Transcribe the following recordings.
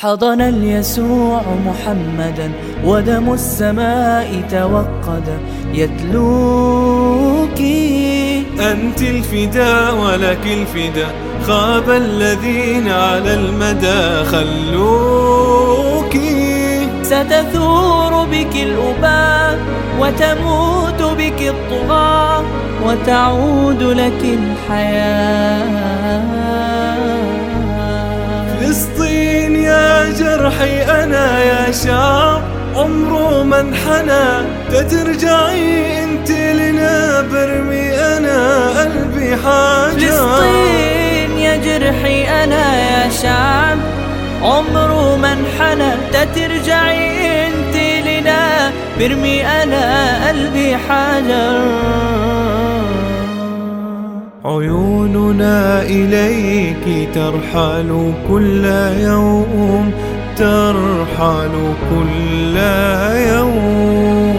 حضن اليسوع محمدا ودم السماء توقد. يتلوك أنت الفدا ولك الفدا خاب الذين على المدى خلوك. ستثور بك الأباء وتموت بك الطغاة وتعود لك الحياة. فلسطين جرحي أنا يا شعب عمره ما انحنى تترجعي أنت لنا برمي أنا قلبي حاجة. فلسطين يا جرحي أنا يا شعب عمره ما انحنى تترجعي أنت لنا برمي أنا قلبي حجر عيوننا إليك ترحل كل يوم ترحل كل يوم.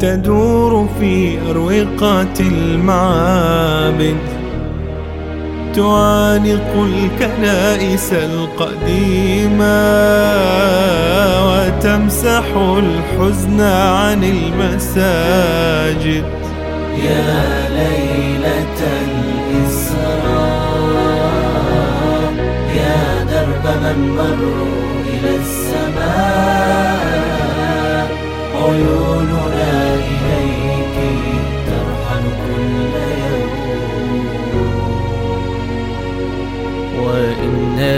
تدور في أروقة المعابد تعانق الكنائس القديمة وتمسح الحزن عن المساجد. يا ليلة الإسراء يا درب من مروا إلى السماء. عيوننا إليك ترحل كل يوم. وإنا